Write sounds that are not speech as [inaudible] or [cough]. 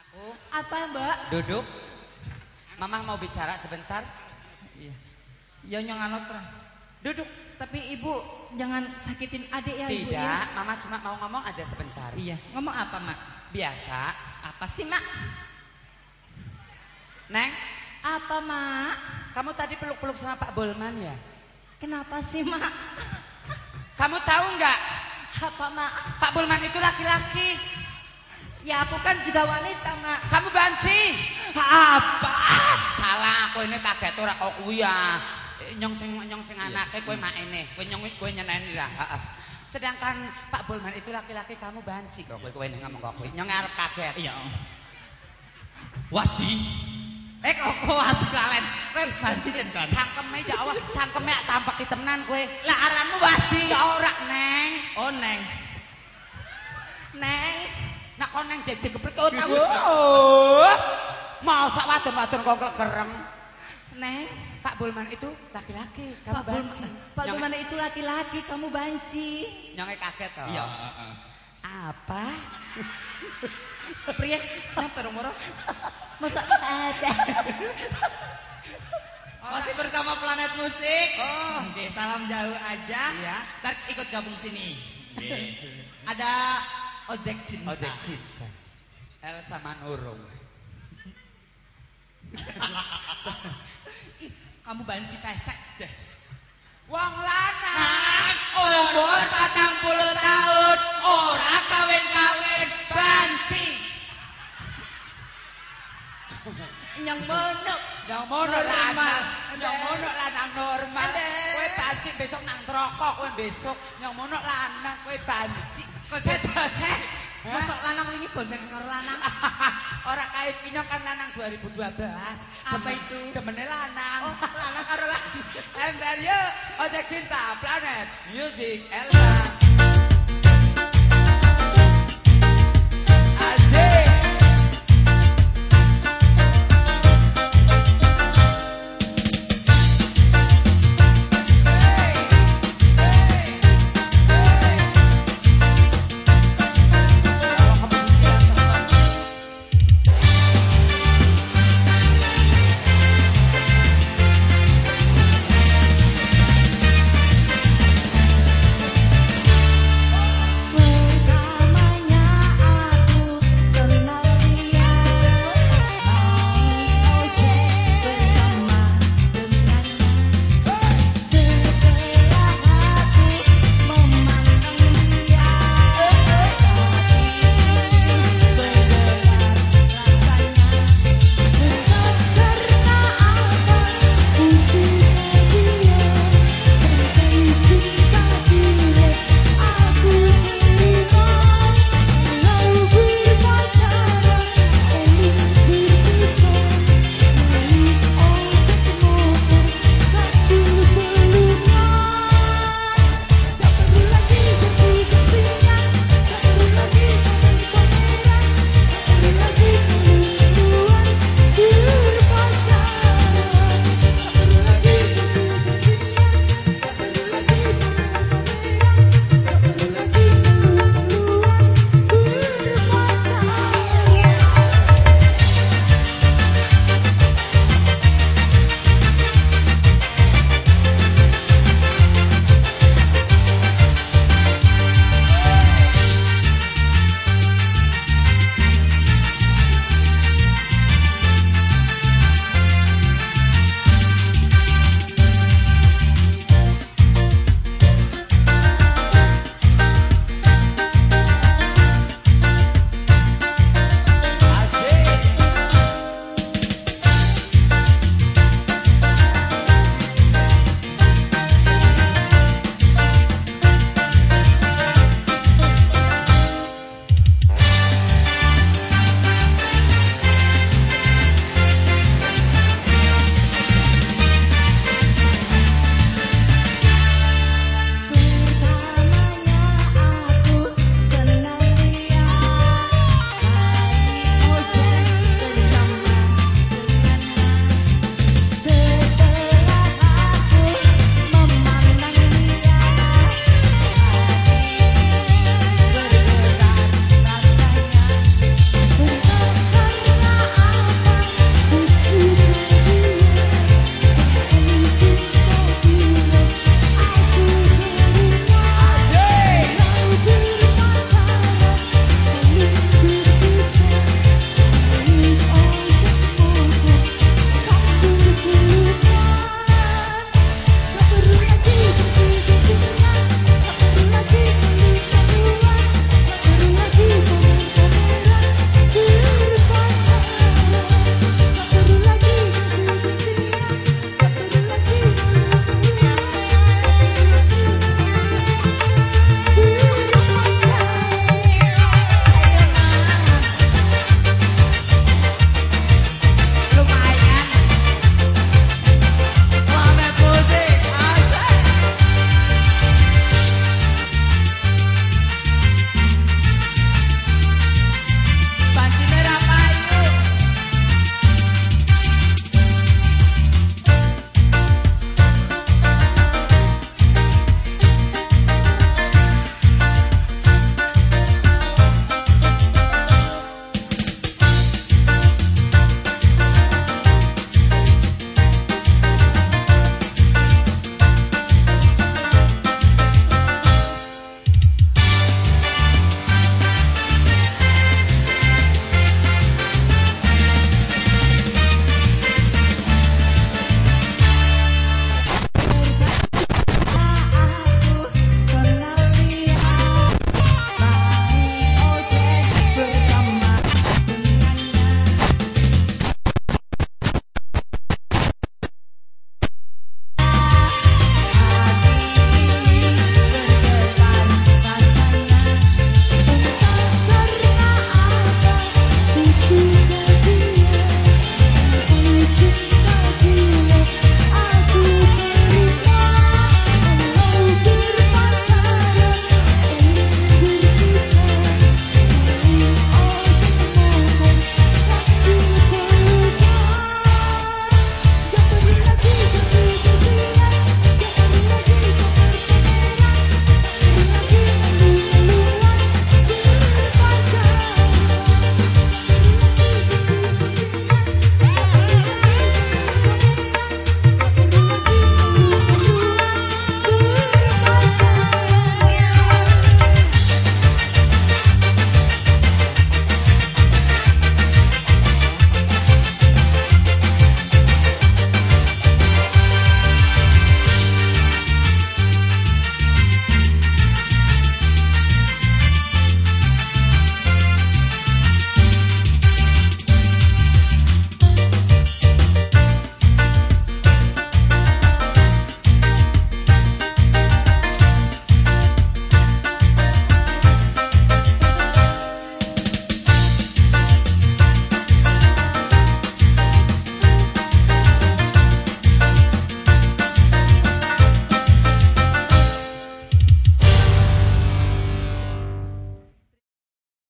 Anakku, Apa mbak? duduk. Mama mau bicara sebentar. Iya. Ya nyong anot pra. Duduk. Tapi ibu jangan sakitin adik ya ibu ya. Tidak, Mama cuma mau ngomong aja sebentar. Iya. Ngomong apa mak? Biasa. Apa sih mak? Neng, Apa mak? kamu tadi peluk-peluk sama Pak Bolman ya? Kenapa sih mak? Kamu tahu nggak? Apa mak? Pak Bolman itu laki-laki. Ya aku kan juga wanita mak. Kamu banci. Apa? Salah, kowe ini kaget ora kok kuwi ya. Eh, Nyong sing nyong sing anake kowe mak ini. Kowe nyong kowe nyeneni lah. Heeh. Sedangkan Pak Bolman itu laki-laki kamu banci kok kowe kowe ngomong kok kowe. Nyong arep kaget. Iya. Wasti. Eh kok kok wasti kalen? Kowe banci ten kan. Cangkeme ya Allah, cangkeme tampak temenan kowe. Lah aranmu wasti. Ya ora, Neng. Oh neng. Neng. Nak kon neng jejeg geprek kok tahu. Oh. Masa wadon-wadon kok kerem. Neng. Pak Bolman itu laki-laki, kamu Pak Bulman, banci. Pak Bulman itu laki-laki, kamu banci. Nyonge kaget toh. Iya. Apa? Pria, kenapa dong moro? Masa ada? [laughs] Masih bersama Planet Musik. Oh, oke, salam jauh aja. Iya. Ntar ikut gabung sini. Ada ojek cinta. Ojek cinta. Elsa Manurung. [laughs] Kamu banci pesek deh. Wong lanang Umur patang puluh tahun, ora kawin-kawin, banci. Yang menuk. Yang mono Normal. lanang, yang mono lanang normal. Kowe banci besok nang rokok kowe besok. Yang mono lanang kowe banci. Koset. Heh, Masuk lanang ini bonceng karo lanang. [laughs] Ora kait kinyong kan lanang 2012. Apa itu? Demene lanang. Oh, lanang karo lanang. And then you, ojek cinta, planet, music, Elsa.